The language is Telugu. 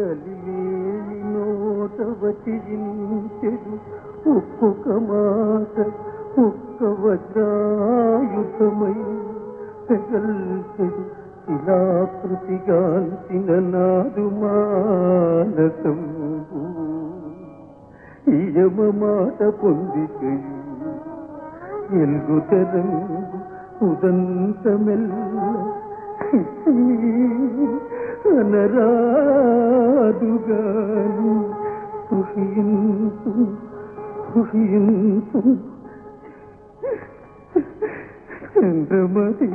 గలిలేని నోట వచించెడు ఒక్కొక్క మాట ఒక్క వజ్రాయుధమై పెగల్చెడు శిలాకృతిగాల్చిన నాదు మానసం. ఇయమ మాట పొందికయు ఎల్గు తెరంగు ఉదంతమెల్ల అనరాదుగాను కృషింతు కృషింతు చంద్రమతి